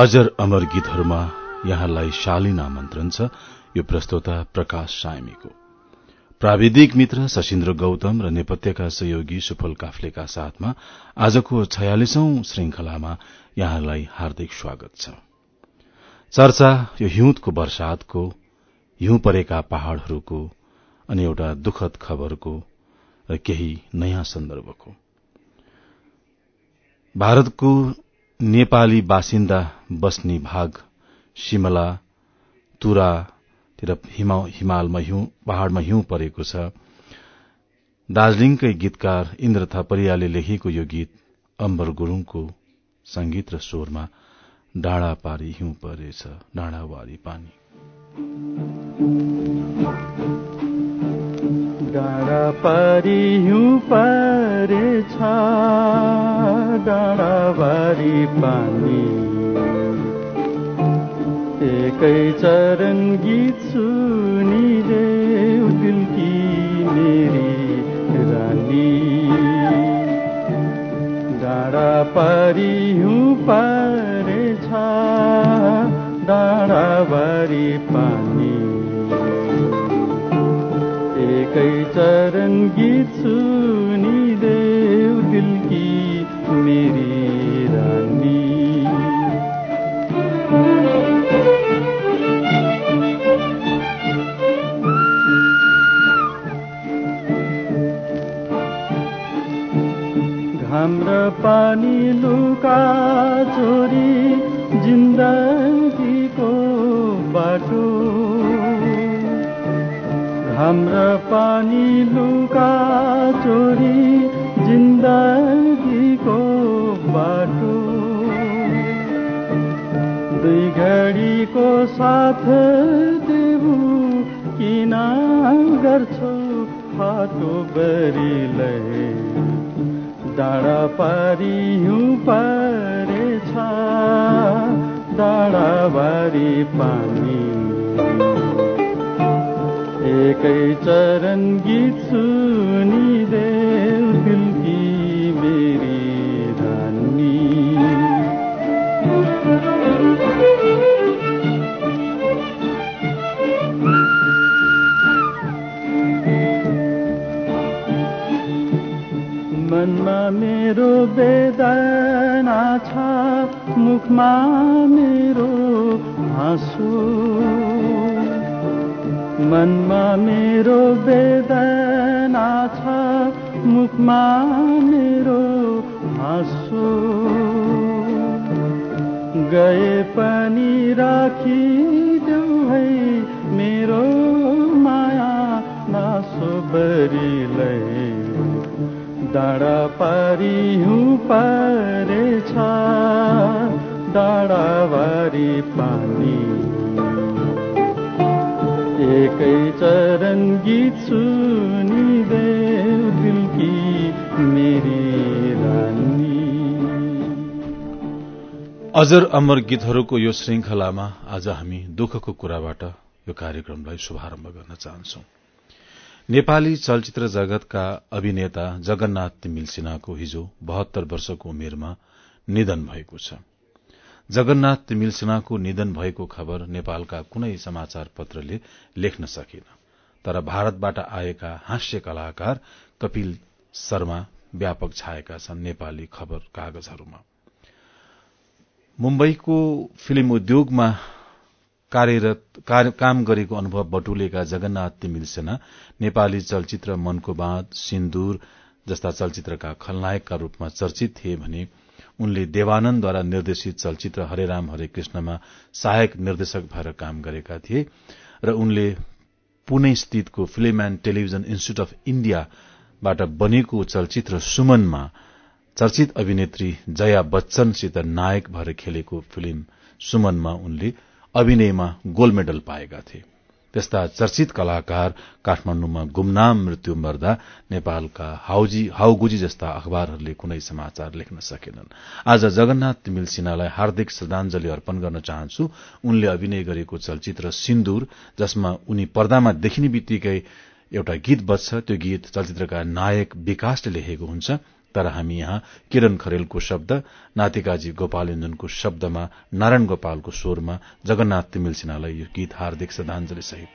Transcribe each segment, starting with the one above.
अजर अमर गीतहरूमा यहाँलाई शालीन आमन्त्रण छ। यो प्रस्तोता प्रकाश सायमीको। प्राविधिक मित्र शशीन्द्र गौतम र नेपथ्यका सहयोगी सुफल काफ्लेका साथमा आजको छयालिसौं श्रृंखलामा यहाँलाई हार्दिक स्वागत छ। चर्चा यो हिउँदको वर्षातको हिउँ परेका पहाड़हरूको अनि एउटा दुखद खबरको र केही नयाँ सन्दर्भको। भारतको नेपाली बासिन्दा बस्ने भाग शिमला तुरातिर हिमालमा हिउँ पहाड़मा हिउँ परेको छ। दार्जीलिङकै गीतकार इन्द्र थपरियाले लेखेको यो गीत अम्बर गुरूङको संगीत र स्वरमा डाँडा पारी हिउँ परेछ डाँडावारी पानी। डाँडा पारी हिउँ परेछ डाँडाबारी पानी एकै चरण गीत सुनिदे दिलकी मेरी रानी। डाँडा पारी हिउँ परेछ डाँडाबारी पानी एकै चरण गीत सुनिदेऊ दिलकी मेरी रानी। घाम र पानी लुका चोरी जिन्दगीको बाटो। हाम्रा पानी लुका चोरी जिन्दगीको बाटो। दुई घडीको साथ देऊ किन गर्छौ फाटो बरीलाई डाँडा पारी हिउँ परेछ डाँडाबारी पानी। एकै चरण गीत सुनिदे दिलकी मेरी रानी। मनमा मेरो वेदना छ मुखमा मेरो हाँसो मनमा मेरो वेदना छ मुखमा मेरो हाँसो। गए पनि राखिदेऊ है मेरो माया नासो बरीलाई डाँडा पारी हिउँ परेछ डाँडाबारी पानी। एकै चरण गीत सुनिदे दिलकी मेरी रानी। अजर अमर गीतहरूको यो श्रृंखलामा आज हामी दुःखको कुराबाट यो कार्यक्रमलाई शुभारम्भ गर्न चाहन्छौ। नेपाली चलचित्र जगतका अभिनेता जगन्नाथ तिमिल हिजो बहत्तर वर्षको उमेरमा निधन भएको छ। जगन्नाथ तिमिल निधन भएको खबर नेपालका कुनै समाचार पत्रले लेख्न सकेन। तर भारतबाट आएका हास्य कलाकार कपिल शर्मा व्यापक छाएका छन् नेपाली खबर कागजहरूमा। मुम्बईको फिल्म उद्योगमा कार्यरत काम गरेको अनुभव बटुलेका जगन्नाथ तिमिल सेना नेपाली चलचित्र मनको बाँध सिन्दूर जस्ता चलचित्रका खलनायकका रूपमा चर्चित थिए भने उनले देवानन्दद्वारा निर्देशित चलचित्र हरेराम हरे कृष्णमा सहायक निर्देशक भएर काम गरेका थिए र उनले Pune स्थितको film and television institute of इण्डियाबाट बनेको चलचित्र सुमनमा चर्चित अभिनेत्री जया बच्चनसित नायक भएर खेलेको फिल्म सुमनमा उनले अभिनयमा गोल्ड मेडल पाएका थिए। त्यस्ता चर्चित कलाकार काठमाण्डुमा गुमनाम मृत्यु मर्दा नेपालका हाउजी हाउगुजी जस्ता अखबारहरूले कुनै समाचार लेख्न सकेनन्। आज जगन्नाथ तिमिल सिन्हालाई हार्दिक श्रद्धांजलि अर्पण गर्न चाहन्छु। उनले अभिनय गरेको चलचित्र सिन्दूर जसमा उनी पर्दामा देखिने एउटा गीत बज्छ त्यो गीत चलचित्रका नायक विकासले लेखेको हुन्छ। तर हामी यहाँ किरण खरेलको शब्द नातिकाजी गोपाल इन्दनको शब्दमा नारायण गोपालको स्वरमा जगन्नाथ तिमिल सिन्हालाई यो गीत हार्दिक श्रद्धांजलि सहित।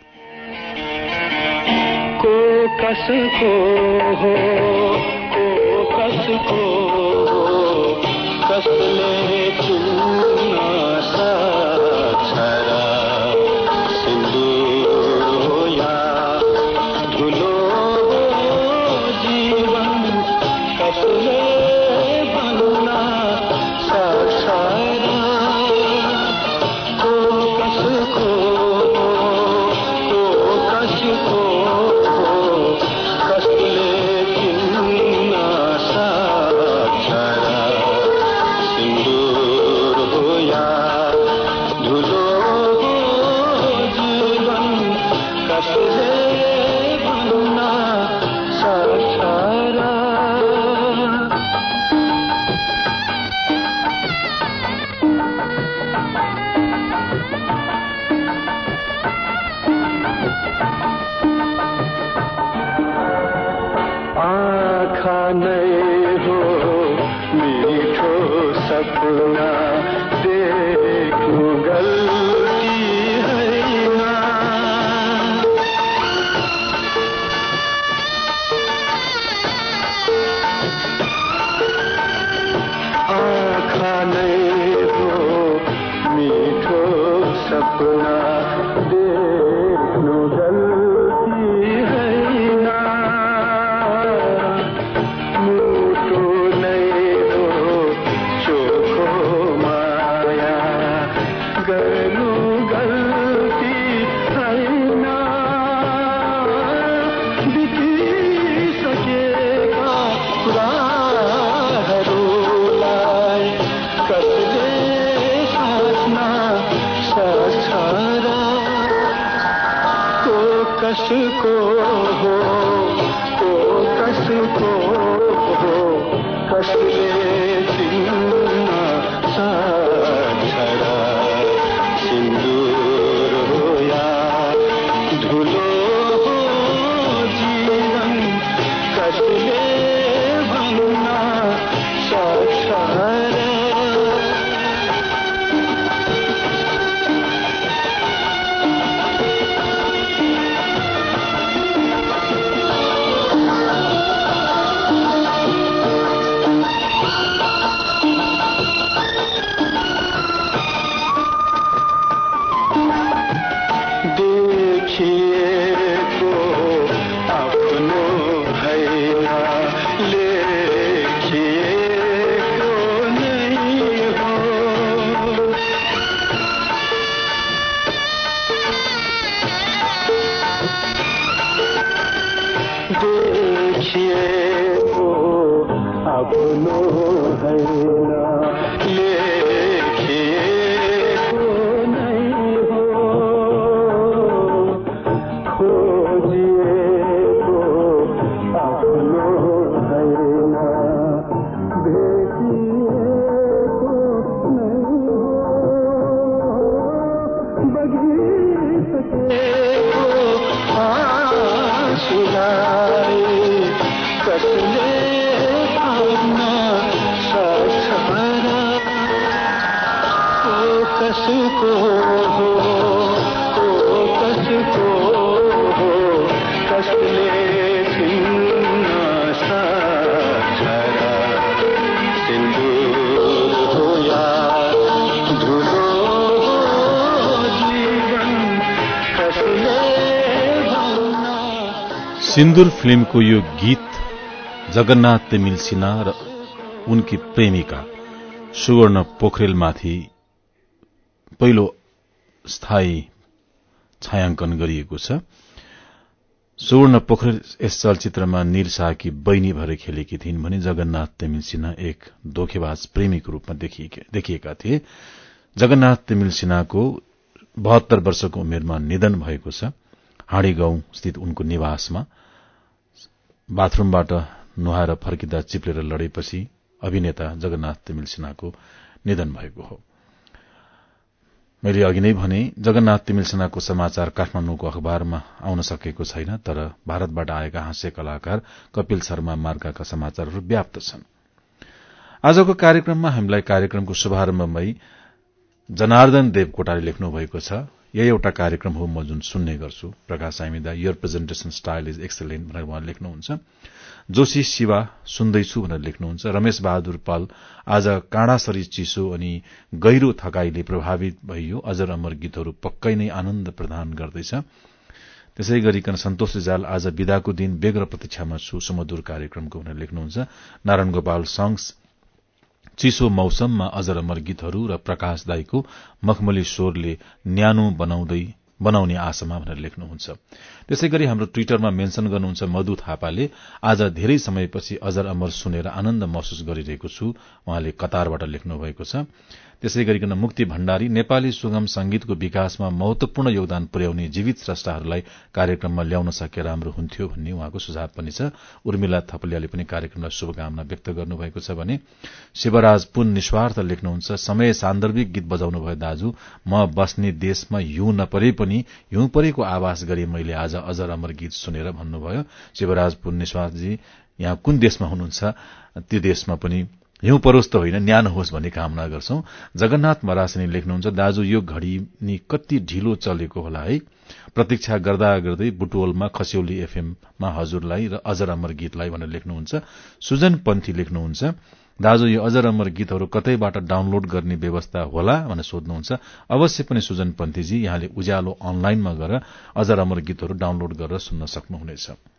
सिन्दुर फिल्मको यो गीत जगन्नाथ तिमिल सिन्हा र उनकी प्रेमिका सुवर्ण पोखरेलमाथि पहिलो स्थायी छायाङ्कन गरिएको छ। सुवर्ण पोखरेल यस चलचित्रमा निर शाहकी बहिनी भएर खेलेकी थिइन् भने जगन्नाथ तिमिल सिन्हा एक धोखेबाज प्रेमीको रूपमा देखिएका थिए। जगन्नाथ तिमिल सिन्हाको बहत्तर वर्षको उमेरमा निधन भएको छ। हाँडी गाउँ स्थित उनको निवासमा बाथरूमबाट नुहाएर फर्किँदा चिप्लेर लडेपछि अभिनेता जगन्नाथ तिमिल सिन्हाको निधन भएको हो। मैले अघि नै भने जगन्नाथ तिमिल सिन्हाको समाचार काठमाण्डुको अखबारमा आउन सकेको छैन तर भारतबाट आएका हाँस्य कलाकार कपिल शर्मा मार्गाका समाचारहरू व्याप्त छन्। आजको कार्यक्रममा हामीलाई कार्यक्रमको शुभारम्भमै जनार्दन देवकोटाले लेख्नु भएको छ। यही एउटा कार्यक्रम हो म जुन सुन्ने गर्छु। Prakash सामिदा your presentation style is excellent भनेर उहाँ लेख्नुहुन्छ। जोशी शिवा सुन्दैछु भनेर लेख्नुहुन्छ। रमेश बहादुर पाल आज काँडासरी चिसो अनि गहिरो थकाईले प्रभावित भइयो। अजर अमर गीतहरू पक्कै नै आनन्द प्रदान गर्दैछ। त्यसै गरिकन सन्तोष रिजाल आज विदाको दिन बेग्र प्रतीक्षामा छु। सुमधुर कार्यक्रमको भनेर लेख्नुहुन्छ। नारायण गोपाल संघ चिसो मौसममा अजर अमर गीतहरू र प्रकाश दाईको मखमली स्वरले न्यानो बनाउँदै बनाउने आशामा भनेर लेख्नुहुन्छ। त्यसै गरी हाम्रो ट्विटरमा मेन्शन गर्नुहुन्छ मधु थापाले आज धेरै समयपछि अजर अमर सुनेर आनन्द महसुस गरिरहेको छु उहाँले कतारबाट लेख्नु भएको छ। त्यसै गरिकन मुक्ति भण्डारी नेपाली सुगम संगीतको विकासमा महत्वपूर्ण योगदान पुर्याउने जीवित स्रष्टाहरूलाई कार्यक्रममा ल्याउन सके राम्रो हुन्थ्यो भन्ने उहाँको सुझाव पनि छ। उर्मिला थपलियाले पनि कार्यक्रमलाई शुभकामना व्यक्त गर्नुभएको छ भने शिवराज पुन निस्वार्थ लेख्नुहुन्छ समय सान्दर्भिक गीत बजाउनु भयो दाजु म बस्ने देशमा हिउँ नपरे पनि हिउँ परेको आवास गरी मैले आज अजर अमर गीत सुनेर भन्नुभयो। शिवराज पुन निस्वार्थजी यहाँ कुन देशमा हुनुहुन्छ? त्यो देशमा पनि हिउँ परोस् त होइन न्यानो होस् भन्ने कामना गर्छौं। जगन्नाथ मरासिनी लेख्नुहुन्छ दाजु यो घड़ी नि कति ढिलो चलेको होला है। प्रतीक्षा गर्दा गर्दै बुटवलमा खस्यौली एफएममा हजुरलाई र अजर अमर गीतलाई भनेर लेख्नुहुन्छ। सुजन पन्थी लेख्नुहुन्छ दाजु यो अजर अमर गीतहरू कतैबाट डाउनलोड गर्ने व्यवस्था होला? भनेर सोध्नुहुन्छ। अवश्य पनि सुजन पन्थीजी यहाँले उज्यालो अनलाइनमा गएर अजर अमर गीतहरू डाउनलोड गरेर सुन्न सक्नुहुनेछ।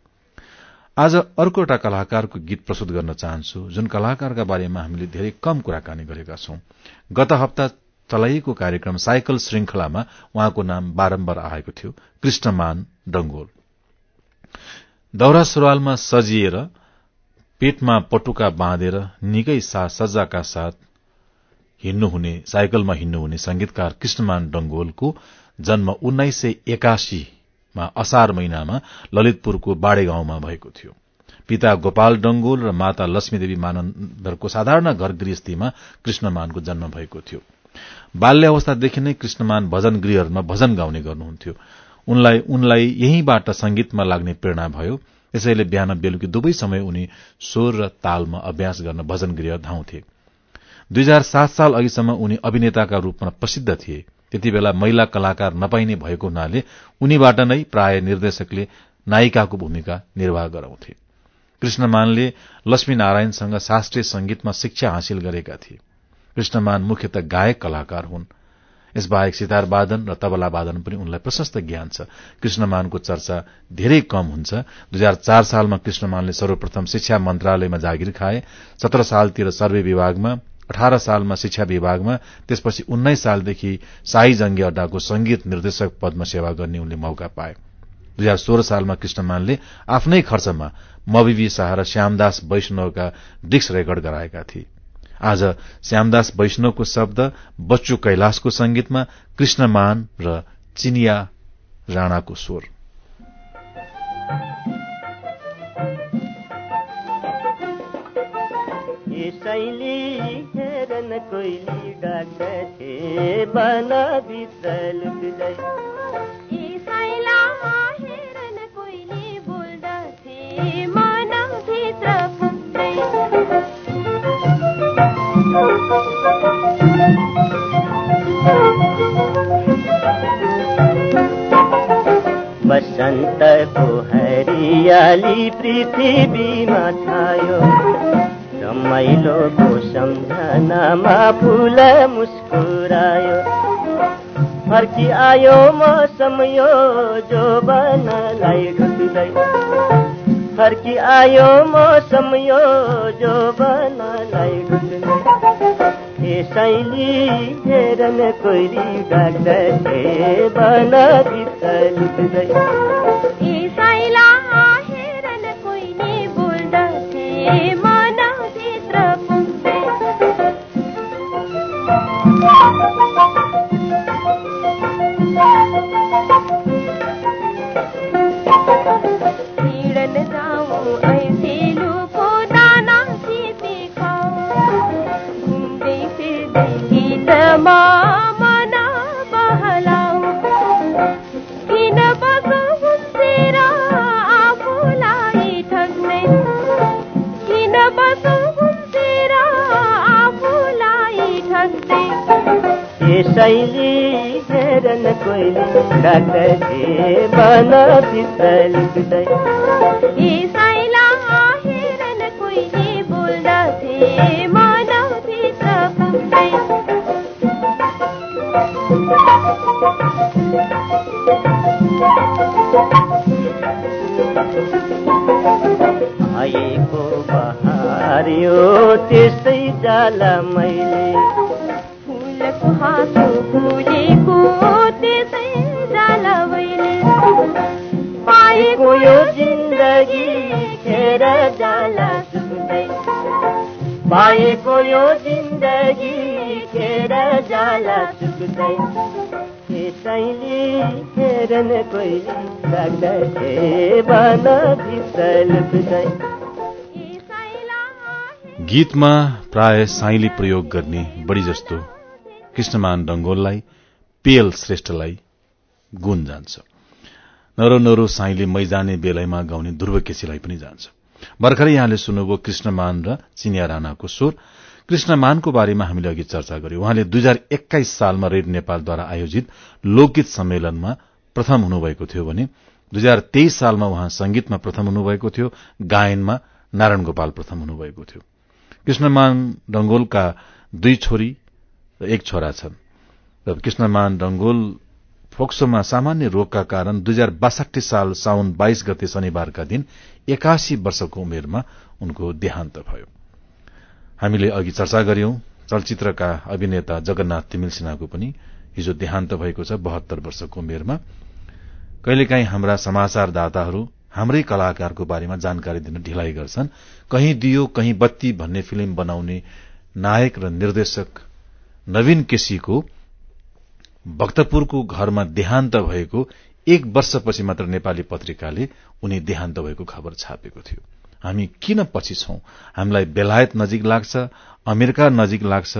आज अर्को एउटा कलाकारको गीत प्रस्तुत गर्न चाहन्छु जुन कलाकारका बारेमा हामीले धेरै कम कुराकानी गरेका छौं। गत हप्ता चलाइएको कार्यक्रम साइकल श्रृंखलामा उहाँको नाम बारम्बार आएको थियो। कृष्णमान डंगोल दौरा सुरुवालमा सजिएर पेटमा पटुका बाँधेर निकै सज्जाका साथ हिँड्नुहुने साइकलमा हिँड्नुहुने संगीतकार कृष्णमान डंगोलको जन्म उन्नाइस सय एकासी असार महिनामा ललितपुरको बाडे गाउँमा भएको थियो। पिता गोपाल डंगोल र माता लक्ष्मीदेवी मानन्दरको साधारण घर गृहस्थीमा कृष्णमानको जन्म भएको थियो। बाल्य अवस्थादेखि नै कृष्णमान भजन गृहहरूमा भजन गाउने गर्नुहुन्थ्यो। उनलाई उनलाई यहीँबाट संगीतमा लाग्ने प्रेरणा भयो। यसैले बिहान बेलुकी दुवै समय उनी स्वर र तालमा अभ्यास गर्न भजन गृह धाउँथे। दुई हजार सात साल अघिसम्म उनी अभिनेताका रूपमा प्रसिद्ध थिए। त्यति बेला महिला कलाकार नपाइने भएको हुनाले उनीबाट नै प्राय निर्देशकले नायिकाको भूमिका निर्वाह गराउँथे। कृष्णमानले लक्ष्मीनारायणसँग शास्त्रीय संगीतमा शिक्षा हासिल गरेका थिए। कृष्णमान मुख्यत गायक कलाकार हुन्। यसबाहेक सितार वादन र तबला वादन पनि उनलाई प्रशस्त ज्ञान छ। कृष्णमानको चर्चा धेरै कम हुन्छ। दुई हजार चार सालमा कृष्णमानले सर्वप्रथम शिक्षा मन्त्रालयमा जागिर खाए। सत्र सालतिर सर्वे विभागमा अठार सालमा शिक्षा विभागमा त्यसपछि उन्नाइस सालदेखि शाही जंगी अड्डाको संगीत निर्देशक पदमा सेवा गर्ने उनले मौका पाए। दुई हजार सोह्र सालमा कृष्णमानले आफ्नै खर्चमा मविवी शाह र श्यामदास वैष्णवका डिक्स रेकर्ड गराएका थिए। आज श्यामदास वैष्णवको शब्द बच्चु कैलाशको संगीतमा कृष्णमान र चिनिया राणाको स्वर। हेरन कोइली डाक्थे बन भित्र लुक्दै हेरन कोइली बोल्दथे मन भित्र फुक्दै बसन्तको हरियाली पृथ्वीमा छायो रमाइलोको सम्झनामा फुल मुस्कुरायो। फर्की आयो मौसम यो जो बनलाई ढुक्दै फर्की आयो मौसम यो जो बनलाई ढुक्दै शैली हेरन कोइरी डाक्दै बन भित्र भित्र लुक्दै यी साइला हेरन कोइली बोल्दथे मन भित्र पुग्दै आएको बहार यो लुक्दै यी साइला गीतमा प्राय साइली प्रयोग गर्ने बढ़ी जस्तो कृष्णमान डंगोललाई पीएल श्रेष्ठलाई गुण जान्छ। नरो नरो साईले मैजाने बेलैमा गाउने ध्रुव केसीलाई पनि जान्छ। भर्खरै यहाँले सुन्नुभयो कृष्णमान र चिनिया राणाको स्वर। कृष्णमानको बारेमा हामीले अघि चर्चा गर्यौं। उहाँले दुई हजार एक्काइस सालमा रेड नेपालद्वारा आयोजित लोकगीत सम्मेलनमा प्रथम हुनुभएको थियो भने दुई हजार तेइस सालमा उहाँ संगीतमा प्रथम हुनुभएको थियो गायनमा नारायण गोपाल प्रथम हुनुभएको थियो। कृष्णमान डंगोलका दुई छोरी र एक छोरा छन्। र कृष्णमान डंगोल फोक्सोमा सामान्य रोगका कारण दुई हजार बासठी साल साउन बाइस गते शनिबारका दिन एकासी वर्षको उमेरमा उनको देहान्त भयो। हामीले अघि चर्चा गर्यौं चलचित्रका अभिनेता जगन्नाथ तिमिल सिन्हाको पनि हिजो देहान्त भएको छ बहत्तर वर्षको उमेरमा। कहिलेकाहीँ हाम्रा समाचारदाताहरू हाम्रै कलाकारको बारेमा जानकारी दिन ढिलाइ गर्छन्। कहीँ दियो कहीँ बत्ती भन्ने फिल्म बनाउने नायक र निर्देशक नवीन केसीको भक्तपुरको घरमा देहान्त भएको एक वर्षपछि मात्र नेपाली पत्रिकाले उनी देहान्त भएको खबर छापेको थियो। हामी किन पछि छौं? हामीलाई बेलायत नजिक लाग्छ अमेरिका नजिक लाग्छ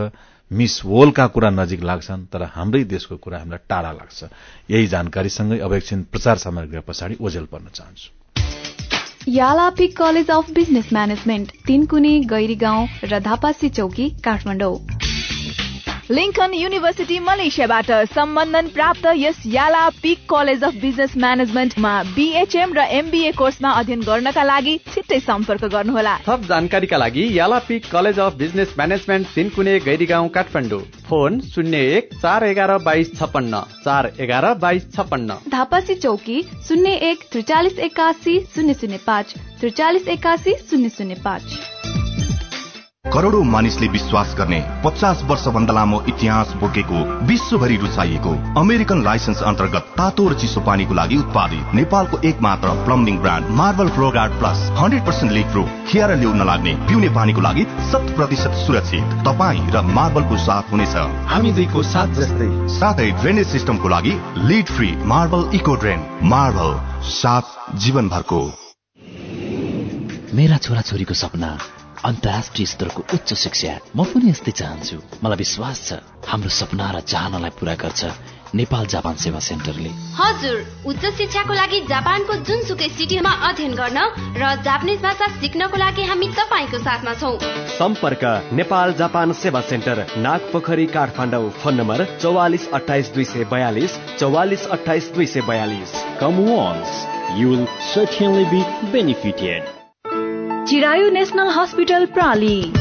मिस वोलका कुरा नजिक लाग्छन् तर हाम्रै देशको कुरा हामीलाई टाढा लाग्छ। यही जानकारीसँगै अब एकछिन प्रचार सामग्री पछाडि ओझेल पर्न चाहन्छु। Yala peak college of business management Tinkune Gairigaun र धापासी चौकी काठमाडौँ। लिङ्कन युनिभर्सिटी मलेसियाबाट सम्बन्धन प्राप्त यस Yala Peak College of Business म्यानेजमेन्टमा BHM र एमबीए कोर्समा अध्ययन गर्नका लागि छिट्टै सम्पर्क गर्नुहोला। थप जानकारीका लागि Yala peak college of business management Tinkune Gairigaun Kathmandu. Phone शून्य एक चार एघार बाइस छपन्न चार एघार बाइस छपन्न धापासी चौकी शून्य एक त्रिचालिस एकासी शून्य शून्य पाँच। त्रिचालिस एकासी शून्य शून्य पाँच। करोड़ौं मानिसले विश्वास गर्ने पचास वर्षभन्दा लामो इतिहास बोकेको विश्वभरि रुचाइएको अमेरिकन लाइसेन्स अन्तर्गत तातो र चिसो पानीको लागि उत्पादित नेपालको एक मात्र plumbing brand Marble Flowguard plus hundred percent leak proof खिया र ल्याउ नलाग्ने पिउने पानीको लागि शत प्रतिशत सुरक्षित। तपाईँ र मार्बलको साथ हुनेछ। हामी दुईको साथ जस्तै। साथै ड्रेनेज सिस्टमको लागि lead free Marble eco drain. Marble साथ जीवनभरको। मेरा छोराछोरीको सपना अन्तर्राष्ट्रिय स्तरको उच्च शिक्षा। म पनि यस्तै चाहन्छु। मलाई विश्वास छ हाम्रो सपना र चाहनालाई पूरा गर्छ नेपाल जापान सेवा सेन्टरले। हजुर उच्च शिक्षाको लागि जापानको जुनसुकै सिटीमा अध्ययन गर्न र जापानिज भाषा सिक्नको लागि हामी तपाईँको साथमा छौँ। सम्पर्क नेपाल जापान सेवा सेन्टर नाग पोखरी काठमाडौँ। फोन नम्बर चौवालिस अठाइस दुई सय बयालिस चौवालिस अठाइस दुई सय बयालिस। Certainly be benefited. Chirayu national hospital प्राली।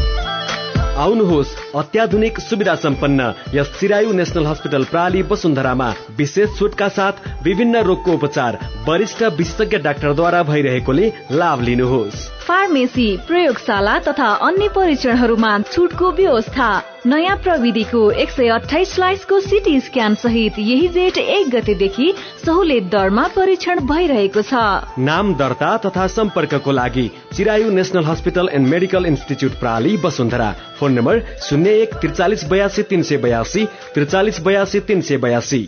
आउनुहोस् अत्याधुनिक सुविधा सम्पन्न यस चिरायु नेसनल हस्पिटल प्राली वसुन्धरामा विशेष छुटका साथ विभिन्न रोगको उपचार वरिष्ठ विशेषज्ञ डाक्टरद्वारा भइरहेकोले लाभ लिनुहोस्। फार्मेसी प्रयोगशाला तथा अन्य परीक्षणहरूमा छुटको व्यवस्था। नयाँ प्रविधिको एक सय अठाइस स्लाइसको सिटी स्क्यान सहित यही जेठ एक गतेदेखि सहुलियत दरमा परीक्षण भइरहेको छ। नाम दर्ता तथा सम्पर्कको लागि Chirayu national hospital and medical institute प्राली Basundhara phone number शून्य एक त्रिचालिस बयासी तिन सय बयासी त्रिचालिस बयासी तिन सय बयासी।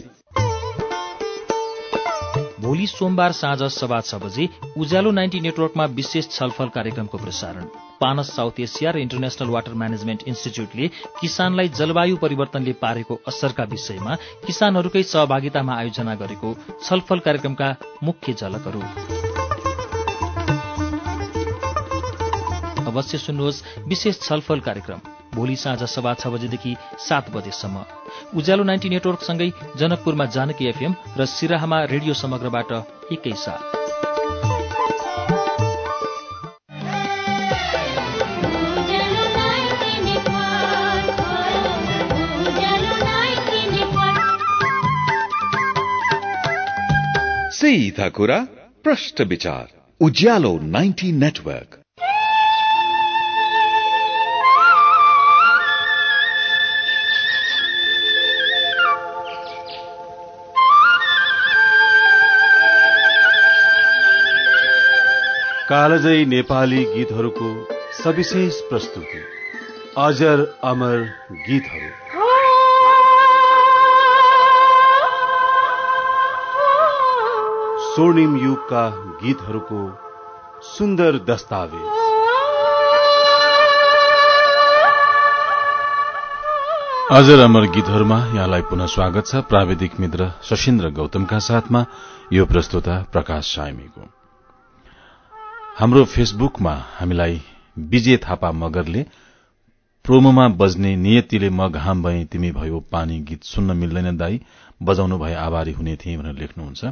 भोलि सोमबार साँझ सभा छ बजे उज्यालो नाइन्टी नेटवर्कमा विशेष छलफल कार्यक्रमको प्रसारण। पानस साउथ एसिया र इन्टरनेशनल वाटर म्यानेजमेन्ट इन्स्टिच्युटले किसानलाई जलवायु परिवर्तनले पारेको असरका विषयमा किसानहरूकै सहभागितामा आयोजना गरेको छलफल कार्यक्रमका मुख्य झलकहरू। अवश्य सुन्नुहोस् विशेष छलफल कार्यक्रम। भोलि साँझ सभा छ बजेदेखि सात बजेसम्म। उज्यालो नाइन्टी नेटवर्कसँगै जनकपुरमा जानकी एफएम र सिराहामा रेडियो समग्रबाट एकैसाथ सीधा कुरा प्रश्न विचार उज्यालो 90 नेटवर्क कालजयी नेपाली गीतहरूको सविशेष प्रस्तुति अजर अमर गीतहरू स्वर्णिम युगका गीतहरूको सुन्दर दस्तावेज। अजर अमर गीतहरूमा यहाँलाई पुनः स्वागत छ प्राविधिक मित्र शशीन्द्र गौतमका साथमा यो प्रस्तुता प्रकाश सायमीको। हाम्रो फेसबुकमा हामीलाई विजय थापा मगरले प्रोमोमा बज्ने नियतिले म घाम भए तिमी भयो पानी गीत सुन्न मिल्दैन दाई बजाउनु भए आभारी हुने थिए भनेर लेख्नुहुन्छ।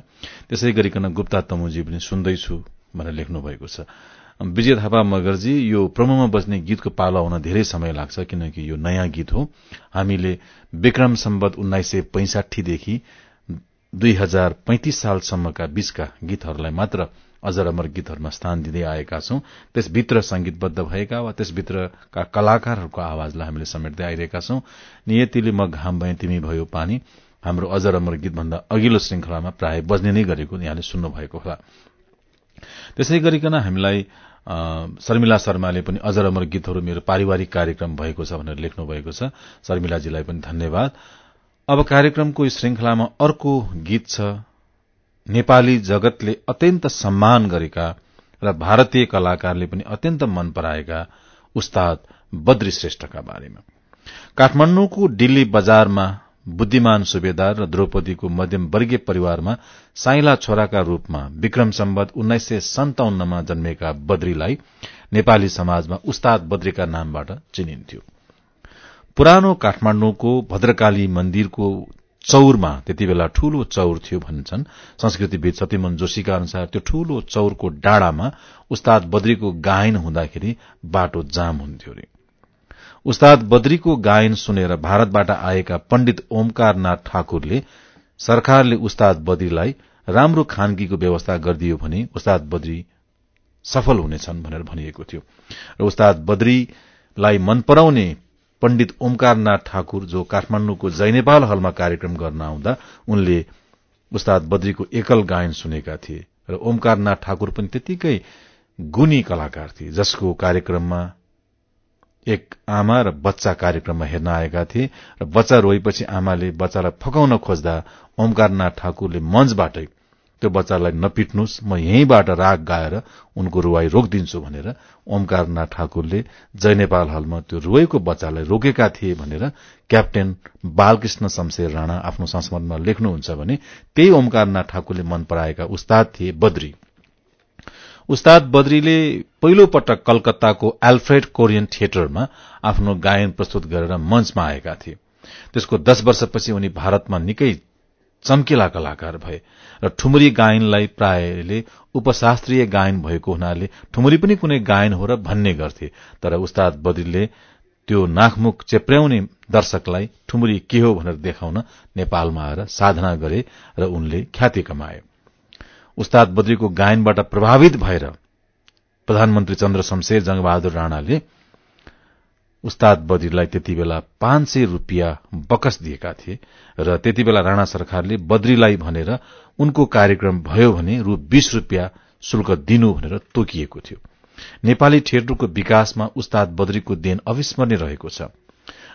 त्यसै गरिकन गुप्ता तमुजी पनि सुन्दैछु भनेर लेख्नु भएको छ। विजय थापा मगरजी यो प्रोमोमा बज्ने गीतको पालो आउन धेरै समय लाग्छ किनकि यो नयाँ गीत हो। हामीले विक्रम सम्बत उन्नाइस सय पैंसाठीदेखि दुई हजार पैंतिस सालसम्मका बीचका गीतहरूलाई मात्र अजर अमर गीतहरूमा स्थान दिँदै आएका छौं। त्यसभित्र संगीतबद्ध भएका वा त्यसभित्रका कलाकारहरूको आवाजलाई हामीले समेट्दै आइरहेका छौं। नियतिले म घाम भए तिमी भयो पानी। हाम्रो अजर अमर गीतभन्दा अघिल्लो श्रृंखलामा प्राय बज्ने नै गरेको यहाँले सुन्नु भएको होला। त्यसै गरिकन हामीलाई शर्मिला शर्माले पनि अजर अमर गीतहरू मेरो पारिवारिक कार्यक्रम भएको छ भनेर लेख्नु भएको छ। शर्मिलाजीलाई पनि धन्यवाद। अब कार्यक्रमको श्रृंखलामा अर्को गीत छ। नेपाली जगतले अत्यन्त सम्मान गरेका र भारतीय कलाकारले पनि अत्यन्त मन पराएका उस्ताद बद्री श्रेष्ठका बारेमा। काठमाण्डुको दिल्ली बजारमा बुद्धिमान सुबेदार र द्रौपदीको मध्यम वर्गीय परिवारमा साइला छोराका रूपमा विक्रम सम्बत उन्नाइस सय सन्ताउन्नमा जन्मेका बद्रीलाई नेपाली समाजमा उस्ताद बद्रीका नामबाट चिनिन्थ्यो। पुरानो काठमाण्डुको भद्रकाली मन्दिरको चौरमा त्यति बेला ठूलो चौर थियो भन्छन्। संस्कृतिविद सत्यमन जोशीका अनुसार त्यो ठूलो चौरको डाँडामा उस्ताद बद्रीको गायन हुँदाखेरि बाटो जाम हुन्थ्यो रे। उस्ताद बद्रीको गायन सुनेर भारतबाट आएका पण्डित ओमकारनाथ ठाकुरले सरकारले उस्ताद बद्रीलाई राम्रो खानगीको व्यवस्था गरिदियो भने उस्ताद बद्री सफल हुनेछन् भनेर भनिएको थियो। र उस्ताद बद्रीलाई मन पराउने पण्डित ओमकारनाथ ठाकुर जो काठमाण्डुको जयनेपाल हलमा कार्यक्रम गर्न आउँदा उनले उस्ताद बद्रीको एकल गायन सुनेका थिए र ओमकारनाथ ठाकुर पनि त्यतिकै गुणी कलाकार थिए जसको कार्यक्रममा एक आमा र बच्चा कार्यक्रममा हेर्न आएका थिए र बच्चा रोएपछि आमाले बच्चालाई फकाउन खोज्दा ओमकारनाथ ठाकुरले मञ्चबाटै त्यो बच्चालाई नपिट्नुहोस् म यहीँबाट राग गाएर उनको रुवाई रोकिदिन्छु भनेर ओमकारनाथ ठाकुरले जय नेपाल हलमा त्यो रुवाईको बच्चालाई रोकेका थिए भनेर क्याप्टेन बालकृष्ण शमशेर राणा आफ्नो संस्मरणमा लेख्नुहुन्छ भने त्यही ओमकारनाथ ठाकुरले मन पराएका उस्ताद थिए बद्री। उस्ताद बद्रीले पहिलो पटक कलकत्ताको एल्फ्रेड कोरियन थिएटरमा आफ्नो गायन प्रस्तुत गरेर मञ्चमा आएका थिए। त्यसको दश वर्षपछि उनी भारतमा निकै चम्किला कलाकार भए र ठुमरी गायनलाई प्रायले उपशास्त्रीय गायन भएको हुनाले ठुमरी पनि कुनै गायन हो र भन्ने गर्थे। तर उस्ताद बद्रीले त्यो नाकमुख चेप्र्याउने दर्शकलाई ठुमरी के हो भनेर देखाउन नेपालमा आएर साधना गरे र उनले ख्याति कमाए। उस्ताद बद्रीको गायनबाट प्रभावित भएर प्रधानमन्त्री चन्द्र शमशेर जंगबहादुर राणाले उस्ताद बद्रीलाई त्यति बेला पाँच सय रूपियाँ बकस दिएका थिए र त्यति बेला राणा सरकारले बद्रीलाई भनेर उनको कार्यक्रम भयो भने रु बीस रूपियाँ शुल्क दिनु भनेर तोकिएको थियो। नेपाली थिएटरको विकासमा उस्ताद बद्रीको देन अविस्मरणीय रहेको छ।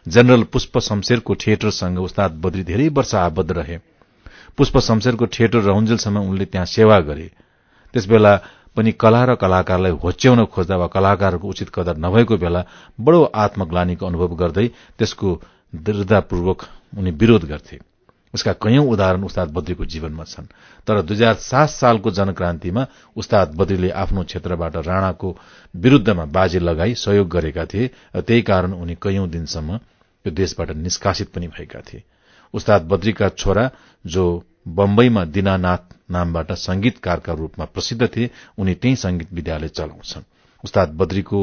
जनरल पुष्प शमशेरको थिएटरसँग उस्ताद बद्री धेरै वर्ष आबद्ध रहे। पुष्प शमशेरको थिएटर रहन्जेलसम्म उनले त्यहाँ सेवा गरे। त्यसबेला पनि कला र कलाकारलाई होच्याउन खोज्दा वा कलाकारहरूको उचित कदर नभएको बेला बडो आत्मग्लानीको अनुभव गर्दै त्यसको दृढ़तापूर्वक उनी विरोध गर्थे। उसका कैयौं उदाहरण उस्ताद बद्रीको जीवनमा छन्। तर दुई हजार सात सालको जनक्रान्तिमा उस्ताद बद्रीले आफ्नो क्षेत्रबाट राणाको विरूद्धमा बाजी लगाई सहयोग गरेका थिए र त्यही कारण उनी कैयौं दिनसम्म यो देशबाट निष्कासित पनि भएका थिए। उस्ताद बद्रीका छोरा जो बम्बईमा दिनानाथ नामबाट संगीतकारका रूपमा प्रसिद्ध थिए। उनी त्यही संगीत विद्यालय चलाउँछन्। उस्ताद बद्रीको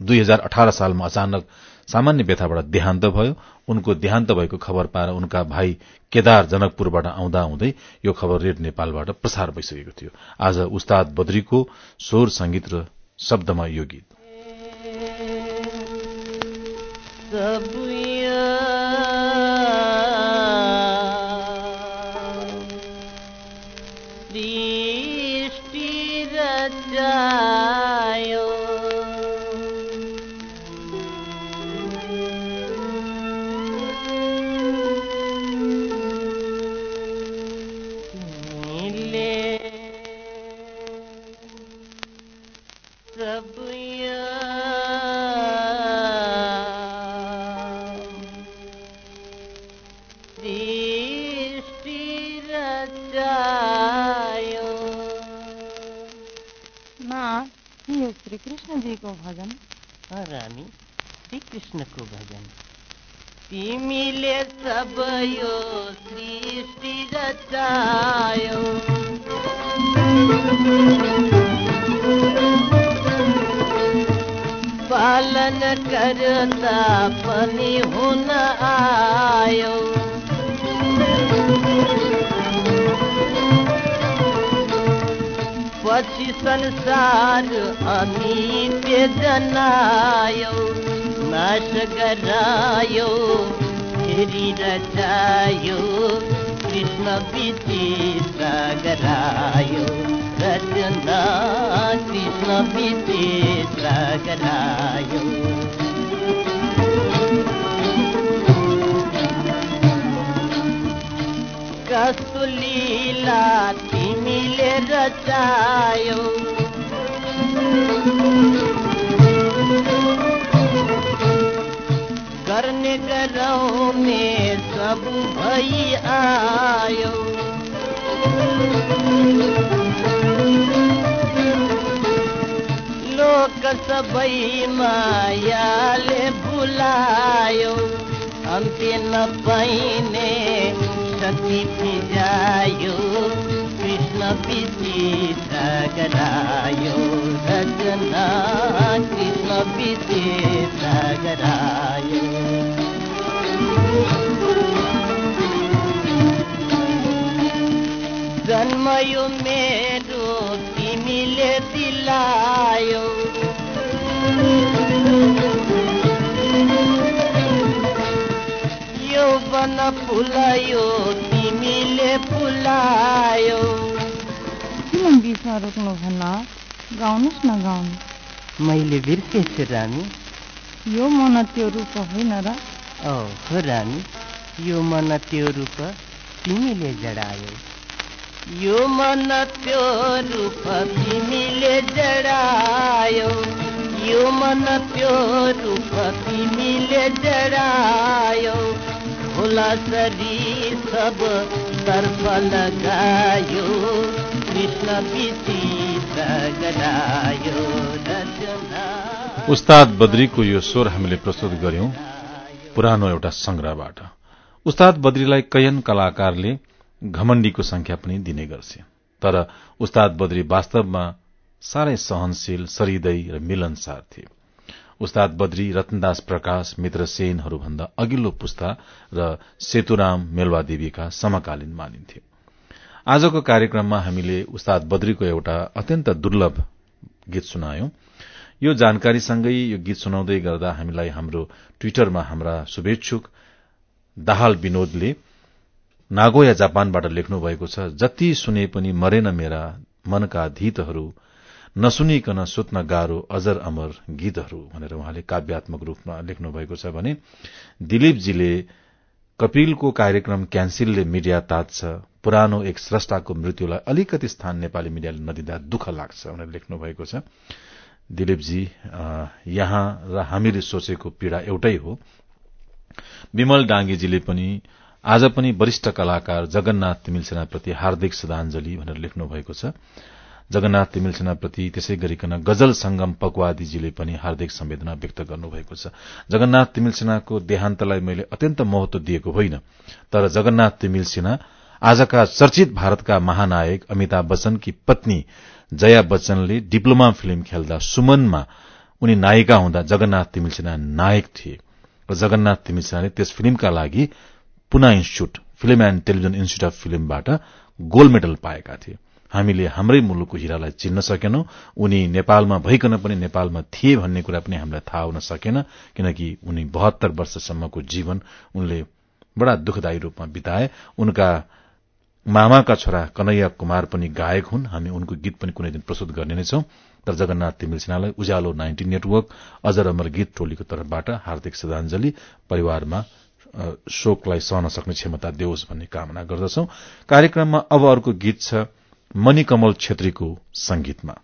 दुई हजार अठार सालमा अचानक सामान्य व्यथाबाट देहान्त भयो। उनको देहान्त भएको खबर पाएर उनका भाइ केदार जनकपुरबाट आउँदा आउँदै यो खबर रेड नेपालबाट प्रसार भइसकेको थियो। आज उस्ताद बद्रीको स्वर संगीत र शब्दमा यो गीत। तिमीले सब यो सृष्टि रचायो। पालन करता पनि हुन आयो। पछि संसार अनित्य जनायो। नाश गरायो फेरि रचायो कृष्ण विचित्र गरायो रचना कृष्ण विचित्र गरायो कस्तो लीला तिमीले रचायो। गर्ने गराउने सब भई आयो। लोक सबै मायाले भुलायो। अन्त्य नपाइने शक्ति फिजायो कृष्ण विचित्र गरायो रचना कृष्ण विचित्र गरायो जन्म यो मेरो तिमीले दिलायो यो बन फुलायो तिमीले फुलायो। किन बिचमा रोक्नु भन्न गाउनुहोस् न गाउनु। मैले बिर्सेछु रानी। यो मन त्यो रूप होइन र? औ हो रानी। यो मन त्यो रूप तिमीले जडायो। यो मन त्यो रूप तिमीले जडायो। यो मन त्यो रूप तिमीले जडायो। भोला शरीर सब तर्फ लगायो। उस्ताद बद्रीको यो स्वर हामीले प्रस्तुत गर्यौं पुरानो एउटा संग्रहबाट उस्ताद बद्रीलाई कैयन कलाकारले घमण्डीको संख्या पनि दिने गर्छ तर उस्ताद बद्री वास्तवमा साह्रै सहनशील सरिदय र मिलनसार थिए उस्ताद बद्री रत्नदास प्रकाश मित्र सेनहरूभन्दा अघिल्लो पुस्ता र सेतुराम मेलवादेवीका समकालीन मानिन्थे आजको कार्यक्रममा हामीले उस्ताद बद्रीको एउटा अत्यन्त दुर्लभ गीत सुनायौं। यो जानकारीसँगै यो गीत सुनाउँदै गर्दा हामीलाई हाम्रो ट्विटरमा हाम्रा शुभेच्छुक दाहाल विनोदले नागोया जापानबाट लेख्नु भएको छ जति सुने पनि मरेन मेरा मनका धीतहरू नसुनिकन सुत्न गाह्रो अजर अमर गीतहरू भनेर उहाँले काव्यात्मक रूपमा लेख्नु भएको छ भने दिलीपजीले कपिलको कार्यक्रम क्यान्सिलले मिडिया तात्छ। पुरानो एक स्रष्टाको मृत्युलाई अलिकति स्थान नेपाली मिडियाले नदिँदा दुःख लाग्छ भनेर लेख्नु भएको छ। दिलीपजी यहाँ र हामीले सोचेको पीड़ा एउटै हो। विमल डाङ्गीजीले पनि आज पनि वरिष्ठ कलाकार जगन्नाथ तिमिल सेनाप्रति हार्दिक श्रद्धाञ्जली भनेर लेख्नु भएको छ। जगन्नाथ तिमिल सेनाप्रति त्यसै गरिकन गजल संगम पकवादीजीले पनि हार्दिक संवेदना व्यक्त गर्नुभएको छ। जगन्नाथ तिमिल सेनाको देहान्तलाई मैले अत्यन्त महत्व दिएको होइन तर जगन्नाथ तिमिल सेना आजका चर्चित भारतका महानायक अमिताभ बच्चनकी पत्नी जया बच्चनले डिप्लोमा फिल्म खेल्दा सुमनमा उनी नायिका हुँदा जगन्नाथ तिमिल सेना नायक थिए र जगन्नाथ तिमिल सेनाले त्यस फिल्मका लागि Poona institute film and television institute of फिल्मबाट gold medal पाएका थिए। हामीले हाम्रै मुलुकको हिरालाई चिन्न सकेनौं। उनी नेपालमा भइकन पनि नेपालमा थिए भन्ने कुरा पनि हामीलाई थाहा हुन सकेन किनकि उनी बहत्तर वर्षसम्मको जीवन उनले बड़ा दुखदायी रूपमा बिताए। उनका मामाका छोरा कन्हैया कुमार पनि गायक हुन्। हामी उनको गीत पनि कुनै दिन प्रस्तुत गर्ने नै छौं। तर जगन्नाथ तिमिल सिन्हालाई उज्यालो नाइन्टी नेटवर्क अजर अमर गीत टोलीको तर्फबाट हार्दिक श्रद्धाञ्जली परिवारमा शोकलाई सहन सक्ने क्षमता देओस् भन्ने कामना गर्दछौ। कार्यक्रममा अब अर्को गीत छ। मणिकमल छेत्रीको संगीतमा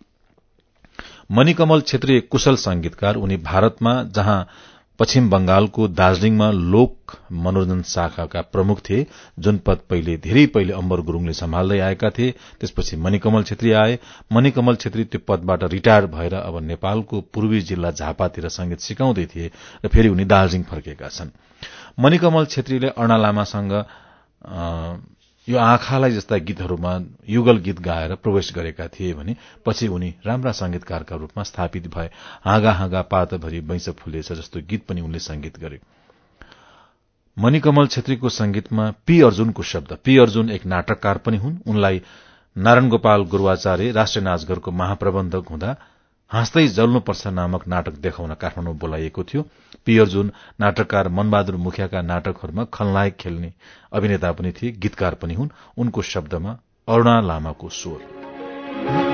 मणिकमल छेत्री एक कुशल संगीतकार उनी भारतमा जहाँ पश्चिम बंगालको दार्जीलिङमा लोक मनोरञ्जन शाखाका प्रमुख थिए जुन पद पहिले धेरै पहिले अम्बर गुरूङले सम्हाल्दै आएका थिए त्यसपछि मणिकमल छेत्री आए। मणिकमल छेत्री त्यो पदबाट रिटायर भएर अब नेपालको पूर्वी जिल्ला झापातिर संगीत सिकाउँदै थिए र फेरि उनी दार्जीलिङ फर्केका छन्। मणिकमल छेत्रीले अर्णा लामासँग यो आँखालाई जस्ता गीतहरूमा युगल गीत गाएर प्रवेश गरेका थिए भने पछि उनी राम्रा संगीतकारका रूपमा स्थापित भए। हाँगा हाँगा पातभरि बैंस फुलेछ जस्तो गीत पनि उनले संगीत गरे। मणिकमल छेत्रीको संगीतमा पी अर्जुनको शब्द पी अर्जुन एक नाटककार पनि हुन्। उनलाई नारायण गोपाल गुरूवाचार्य राष्ट्रिय नाचघरको महाप्रबन्धक हुँदा हाँस्दै जल्नुपर्छ नामक नाटक देखाउन काठमाडौँ बोलाइएको थियो। पी अर्जुन नाटककार मनबहादुर मुखियाका नाटकहरूमा खलनायक खेल्ने अभिनेता पनि थिए गीतकार पनि हुन्। उनको शब्दमा अरूणा लामाको स्वर।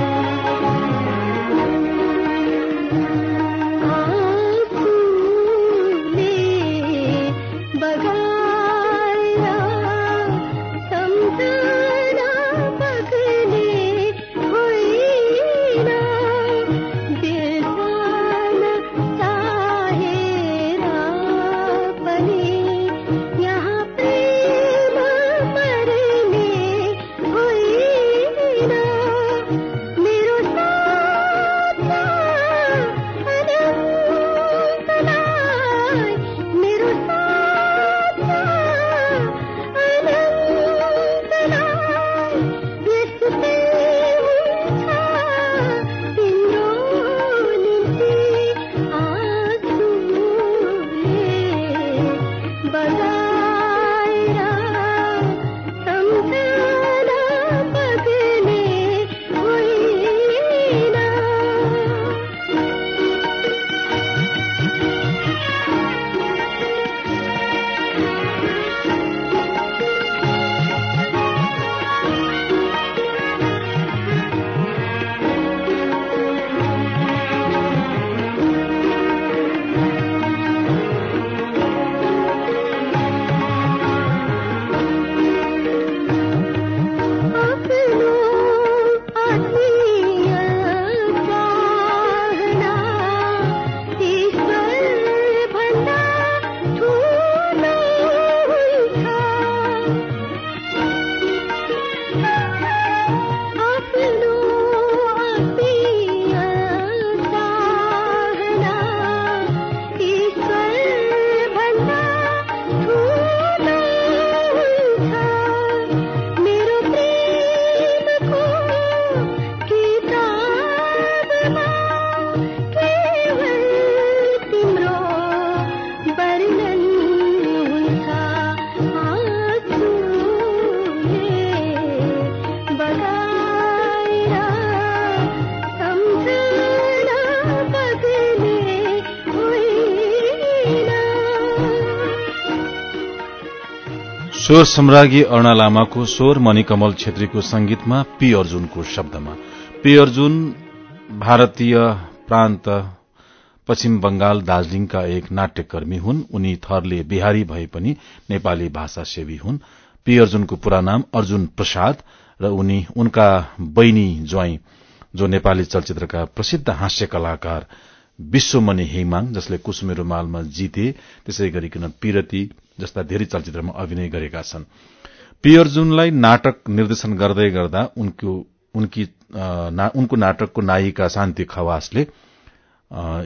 स्वर सम्राज्ञी अरूणा लामाको स्वर मणिकमल छेत्रीको संगीतमा पी अर्जुनको शब्दमा। पी अर्जुन भारतीय प्रान्त पश्चिम बंगाल दार्जीलिङका एक नाट्यकर्मी हुन्। उनी थरले बिहारी भए पनि नेपाली भाषा सेवी हुन्। पी अर्जुनको पूरा नाम अर्जुन प्रसाद र उनी उनका बहिनी ज्वाई जो नेपाली चलचित्रका प्रसिद्ध हास्य कलाकार विश्वमणि हेमाङ जसले कुसुमे रुमालमा जिते त्यसै गरिकन पिरती जस्ता धेरै चलचित्रमा अभिनय गरेका छन्। पियर्जुनलाई नाटक निर्देशन गर्दै गर्दा उनको उनकी ना, उनको नाटकको नायिका शान्ति खवासले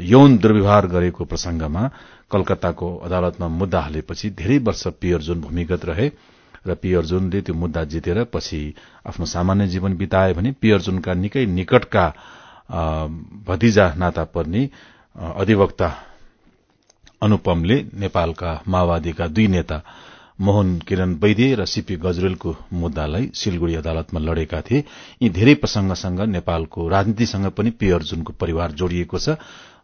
यौन दुर्व्यवहार गरेको प्रसंगमा कलकत्ताको अदालतमा मुद्दा हालेपछि धेरै वर्ष पियर्जुन भूमिगत रहे र पियर्जुनले त्यो मुद्दा जितेर पछि आफ्नो सामान्य जीवन बिताए भने पियर्जुनका निकै निकटका भतिजा नाता पर्ने अधिवक्ता अनुपमले नेपालका माओवादीका दुई नेता मोहन किरण वैद्य र सीपी गजरेलको मुद्दालाई सिलगढ़ी अदालतमा लडेका थिए। यी धेरै प्रसंगसँग नेपालको राजनीतिसँग पनि पी अर्जुनको परिवार जोडिएको छ।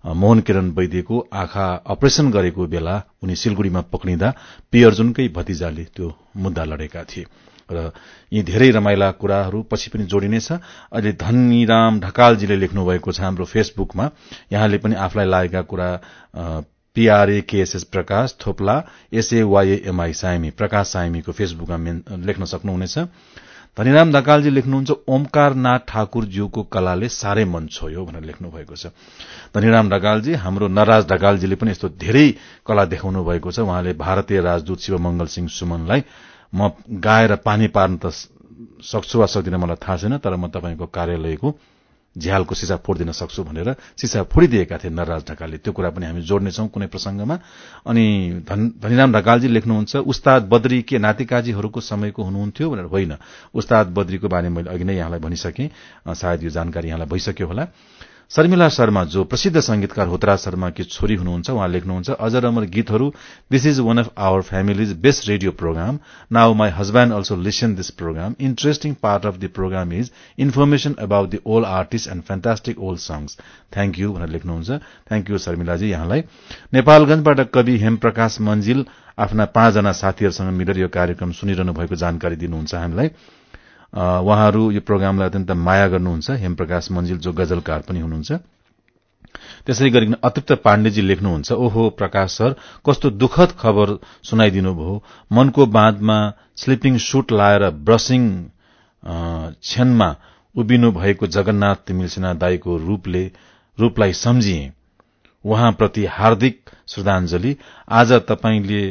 मोहन किरण वैद्यको आँखा अपरेशन गरेको बेला उनी सिलगढ़ीमा पक्रिँदा पी अर्जुनकै भतिजाले त्यो मुद्दा लडेका थिए। र यी धेरै रमाइला कुराहरू पछि पनि जोडिनेछ। अहिले धनीराम ढकालजीले लेख्नु भएको छ हाम्रो फेसबुकमा। यहाँले पनि आफूलाई लागेका कुरा P R A K S S Prakash थोप्ला S A Y M I Sayami Prakash सायमीको फेसबुकमा लेख्न सक्नुहुनेछ। धनीराम ढकालजी लेख्नुहुन्छ ओमकारनाथ ठाकुरज्यूको कलाले साह्रै मन छोयो भनेर लेख्नु भएको छ। धनीराम ढकालजी हाम्रो नराज ढकालजीले पनि यस्तो धेरै कला देखाउनु भएको छ। उहाँले भारतीय राजदूत शिवमंगल सिंह सुमनलाई म गाएर पानी पार्न त सक्छु वा सक्दिनँ मलाई थाहा छैन तर म तपाईँको कार्यालयको झ्यालको सिसा फोडिदिन सक्छु भनेर सिसा फोडिदिएका थिए नरराज ढकालले। त्यो कुरा पनि हामी जोड्नेछौं कुनै प्रसंगमा अनि धनीराम ढकालजी लेख्नुहुन्छ उस्ताद बद्री के नातिकाजीहरूको समयको हुनुहुन्थ्यो? भनेर होइन। उस्ताद बद्रीको बारे मैले अघि नै यहाँलाई भनिसकेँ। सायद यो जानकारी यहाँलाई भइसक्यो होला। शर्मिला शर्मा जो प्रसिद्ध संगीतकार होतरा शर्माकी छोरी हुनुहुन्छ उहाँ लेख्नुहुन्छ अजर अमर गीतहरू this is one of our families best radio programme now my husband also listen this programme interesting part of the programme is information about the old artist and fantastic old songs thank you भनेर लेख्नुहुन्छ। Thank you शर्मिलाजी यहाँलाई। नेपालगंजबाट कवि हेमप्रकाश मन्जिल आफ्ना पाँचजना साथीहरूसँग मिलेर यो कार्यक्रम सुनिरहनु भएको जानकारी दिनुहुन्छ हामीलाई। उहाँहरू यो प्रोग्रामलाई अत्यन्त माया गर्नुहुन्छ। हेमप्रकाश मन्जिल जो गजलकार पनि हुनुहुन्छ। त्यसै गरिकन अतृप्त पाण्डेजी लेख्नुहुन्छ ओहो प्रकाश सर कस्तो दुखद खबर सुनाइदिनु भयो। मनको बाँधमा स्लिपिङ सुट लाएर ब्रसिङ क्षणमा उभिनु भएको जगन्नाथ तिमिल सिन्हा दाईको रूपले रूपलाई सम्झिए। उहाँप्रति हार्दिक श्रद्धाञ्जली। आज तपाईँले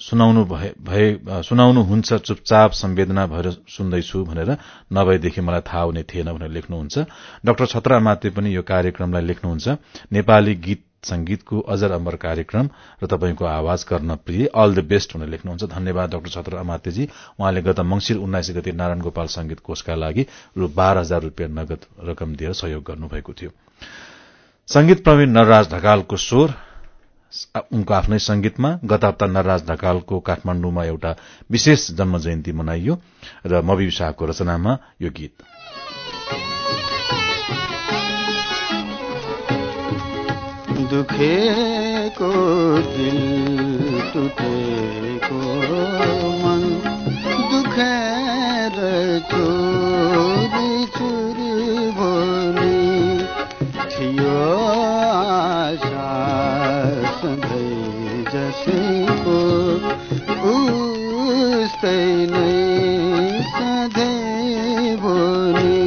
सुनाउनु भए सुनाउनुहुन्छ चुपचाप संवेदना भएर सुन्दैछु भनेर नभएदेखि मलाई थाहा हुने थिएन भनेर लेख्नुहुन्छ। डाक्टर छत्रा माते पनि यो कार्यक्रमलाई लेख्नुहुन्छ। नेपाली गीत संगीतको अजर अमर कार्यक्रम र तपाईँको आवाज गर्न प्रिय अल द बेस्ट भनेर लेख्नुहुन्छ। धन्यवाद डाक्टर छत्र अमातेजी उहाँले गत मंगिर उन्नाइस गते नारायण गोपाल संगीत कोषका लागि रु. बाह्र हजार रूपियाँ नगद रकम दिएर सहयोग गर्नुभएको थियो। संगीत प्रवीण नरराज ढकालको स्वर। उनको आफ्नै संगीतमा गत हप्ता नरराज ढकालको काठमाण्डुमा एउटा विशेष जन्म जयन्ती मनाइयो र मवि शाहको रचनामा यो गीत। दुखेको दिल टुटेको मन दुखेर चोरी चुरी थियो आशा। सधैँ जसैको उस्तै नै सधैँ भोलि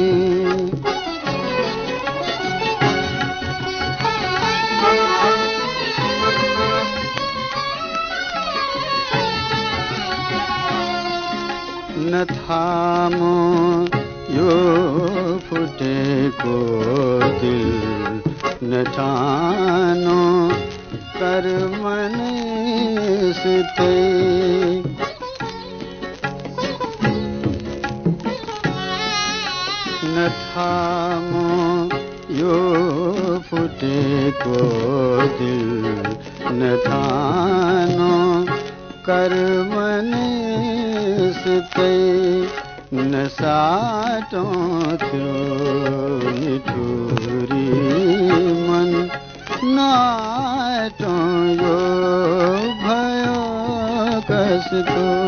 न थामो यो फुटेको दिल न ठानो कर्मन सितै। न थामो यो फुटेको दिल न ठानो कर्मन सितै। न साटो थियो मिठुरी मन नाटो कसको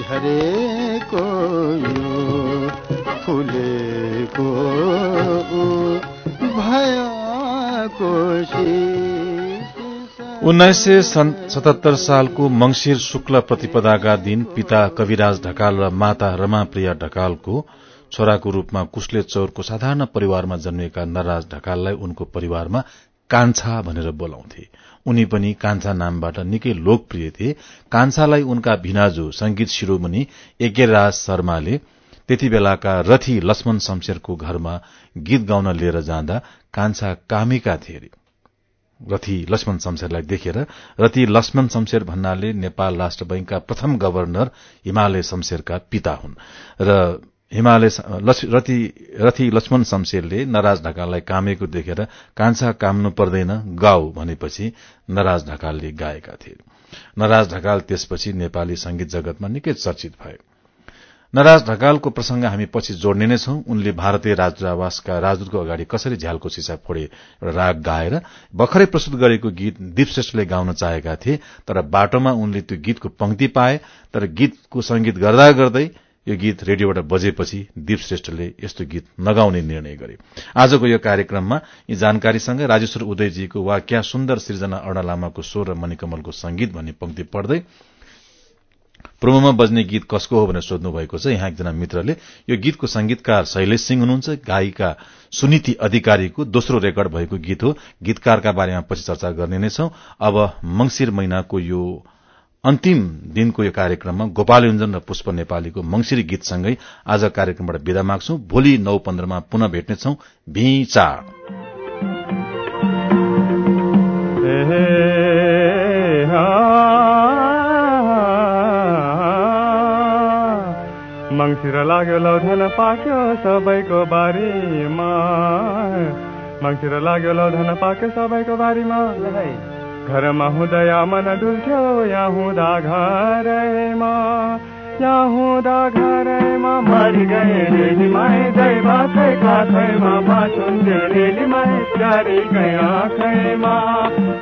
झरेको यो फुलेको उन्नाइस सय सतहत्तर सालको मंगिर शुक्ल प्रतिपदाका दिन पिता कविराज ढकाल र माता रमाप्रिया ढकालको छोराको रूपमा कुशले चौरको साधारण परिवारमा जन्मिएका नरराज ढकाललाई उनको परिवारमा कान्छा भनेर बोलाउँथे। उनी पनि कान्छा नामबाट निकै लोकप्रिय थिए। कान्छालाई उनका भिनाजु संगीत शिरोमणि एकेराज शर्माले त्यति बेलाका रथी लक्ष्मण शमशेरको घरमा गीत गाउन लिएर जाँदा कान्छा कामिका थिए रथी लक्ष्मण शमशेरलाई देखेर रथी लक्ष्मण शमशेर भन्नाले नेपाल राष्ट्र बैंकका प्रथम गवर्नर हिमालय शमशेरका पिता हुन् र हिमालय रथी रथी लक्ष्मण शमशेरले नराज ढकाललाई कामेको देखेर कान्छा काम्नु पर्दैन गाउ भनेपछि नराज ढकालले गाएका थिए। नराज ढकाल त्यसपछि नेपाली संगीत जगतमा निकै चर्चित भए। नराज ढकालको प्रसंग हामी पछि जोड्ने नै छौं। उनले भारतीय राजदूतावासका राजदूतको अगाडि कसरी झ्यालको सिसा फोडे राग गाएर भर्खरै प्रस्तुत गरेको गीत दीप श्रेष्ठले गाउन चाहेका थिए तर बाटोमा उनले त्यो गीतको पंक्ति पाए तर गीतको संगीत गर्दा गर्दै यो गीत रेडियोबाट बजेपछि दीप श्रेष्ठले यस्तो गीत नगाउने निर्णय गरे। आजको यो कार्यक्रममा यी जानकारीसँगै राजेश्वर उदयजीको वा क्या सुन्दर सृजना अर्ण लामाको स्वर र मणिकमलको संगीत भन्ने पंक्ति पढ्दै प्रोमोमा बज्ने गीत कसको हो भनेर सोध्नु भएको छ। यहाँ एकजना मित्रले यो गीतको संगीतकार शैलेश सिंह हुनुहुन्छ। गायिका सुनीति अधिकारीको दोस्रो रेकर्ड भएको गीत हो। गीतकारका बारेमा पछि चर्चा गर्ने नै छौं। अब मंगिर महिनाको यो अन्तिम दिनको यो कार्यक्रममा गोपाल योजन र पुष्प नेपालीको मंगिरी गीतसँगै आज कार्यक्रमबाट विदा माग्छौ। भोलि नौ पन्ध्रमा पुनः भेट्नेछौ। मङ्सिर लाग्यो लौधन पाक्यो सबैको बारीमा। मङ्सिर लाग्यो लौधन पाक्यो सबैको बारीमा। घरमा हुँदा मन डुल्थ्यो यहाँ हुँदा घरैमा यहाँ हुँदा घरैमा मरि गए रेलीमा दै बाखै काखैमा बाँचुन् रेलीमा प्यारी गए आँखैमा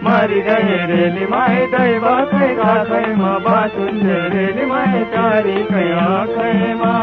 मरि गए रेलीमा दै बाखै काखैमा बाँचुन् रेलीमा प्यारी गए आँखैमा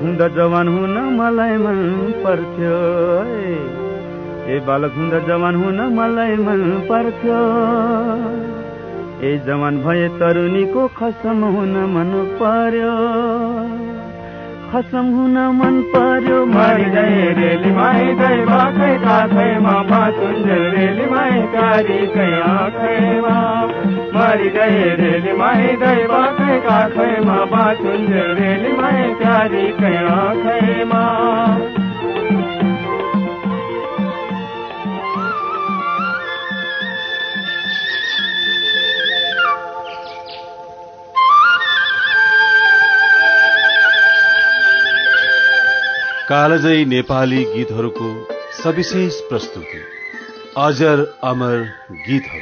हुँदा जवान हुन मलाई मन पर्थ्यो ए। बालक हुँदा जवान हुन मलाई मन पर्थ्यो। ए जवान भए तरुणीको खसम हुन मन पर्यो। खसम हुन मन पर्यो रेली माई कारी आँखैमा। मरि गए रेली माई गए बाखै काखैमा बाँचुन्जेल रेली माई कारी गए आँखैमा कालजयी नेपाली गीतहरूको सविशेष प्रस्तुति। अजर अमर गीतहरू।